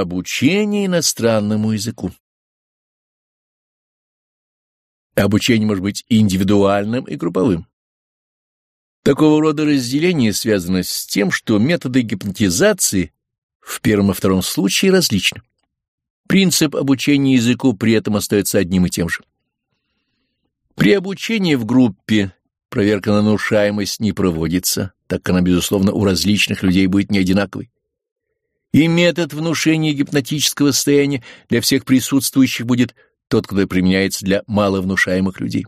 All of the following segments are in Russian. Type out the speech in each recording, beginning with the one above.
Обучение иностранному языку. Обучение может быть индивидуальным и групповым. Такого рода разделение связано с тем, что методы гипнотизации в первом и втором случае различны. Принцип обучения языку при этом остается одним и тем же. При обучении в группе проверка на нарушаемость не проводится, так как она, безусловно, у различных людей будет не одинаковой и метод внушения гипнотического состояния для всех присутствующих будет тот, который применяется для маловнушаемых людей.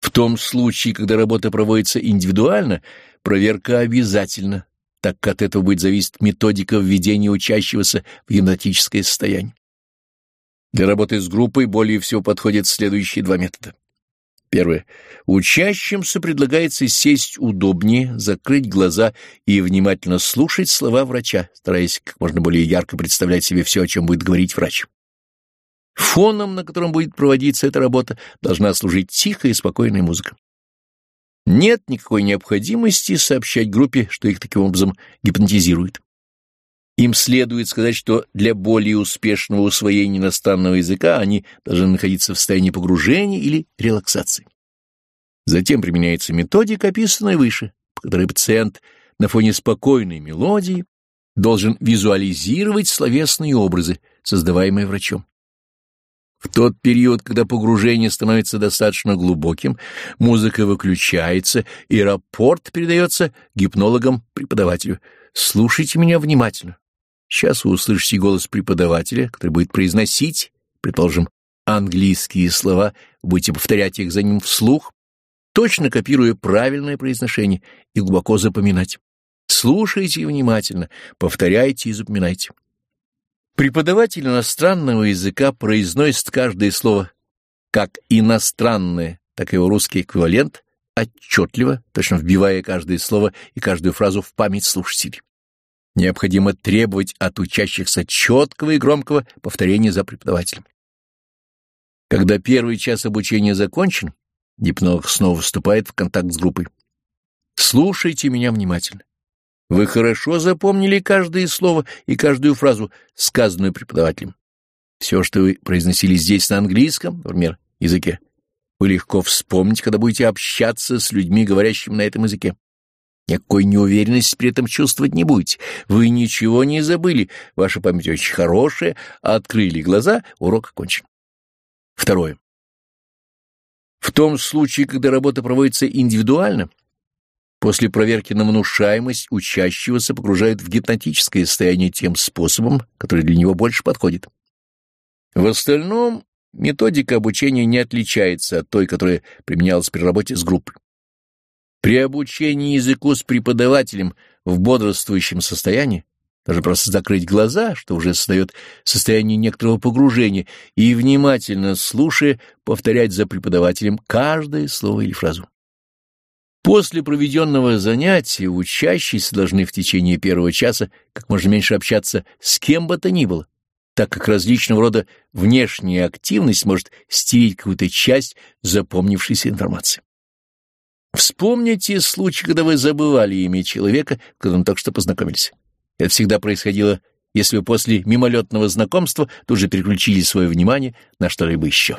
В том случае, когда работа проводится индивидуально, проверка обязательна, так как от этого будет зависеть методика введения учащегося в гипнотическое состояние. Для работы с группой более всего подходят следующие два метода. Первое. Учащимся предлагается сесть удобнее, закрыть глаза и внимательно слушать слова врача, стараясь как можно более ярко представлять себе все, о чем будет говорить врач. Фоном, на котором будет проводиться эта работа, должна служить тихая и спокойная музыка. Нет никакой необходимости сообщать группе, что их таким образом гипнотизирует. Им следует сказать, что для более успешного усвоения иностранного языка они должны находиться в состоянии погружения или релаксации. Затем применяется методика, описанная выше, по которой пациент на фоне спокойной мелодии должен визуализировать словесные образы, создаваемые врачом. В тот период, когда погружение становится достаточно глубоким, музыка выключается, и рапорт передается гипнологам-преподавателю. Слушайте меня внимательно. Сейчас вы услышите голос преподавателя, который будет произносить, предположим, английские слова, будете повторять их за ним вслух, точно копируя правильное произношение и глубоко запоминать. Слушайте внимательно, повторяйте и запоминайте. Преподаватель иностранного языка произносит каждое слово как иностранное, так и его русский эквивалент, отчетливо, точно вбивая каждое слово и каждую фразу в память слушателей. Необходимо требовать от учащихся четкого и громкого повторения за преподавателем. Когда первый час обучения закончен, гипнолог снова вступает в контакт с группой. Слушайте меня внимательно. Вы хорошо запомнили каждое слово и каждую фразу, сказанную преподавателем. Все, что вы произносили здесь на английском, например, языке, вы легко вспомните, когда будете общаться с людьми, говорящими на этом языке. Никакой неуверенности при этом чувствовать не будете. Вы ничего не забыли, ваша память очень хорошая, открыли глаза, урок окончен. Второе. В том случае, когда работа проводится индивидуально, после проверки на внушаемость учащегося погружают в гипнотическое состояние тем способом, который для него больше подходит. В остальном методика обучения не отличается от той, которая применялась при работе с группой. При обучении языку с преподавателем в бодрствующем состоянии даже просто закрыть глаза, что уже создает состояние некоторого погружения, и, внимательно слушая, повторять за преподавателем каждое слово или фразу. После проведенного занятия учащиеся должны в течение первого часа как можно меньше общаться с кем бы то ни было, так как различного рода внешняя активность может стереть какую-то часть запомнившейся информации. Вспомните случай, когда вы забывали имя человека, с которым только что познакомились. Это всегда происходило, если вы после мимолетного знакомства тут же переключили свое внимание на что-либо еще.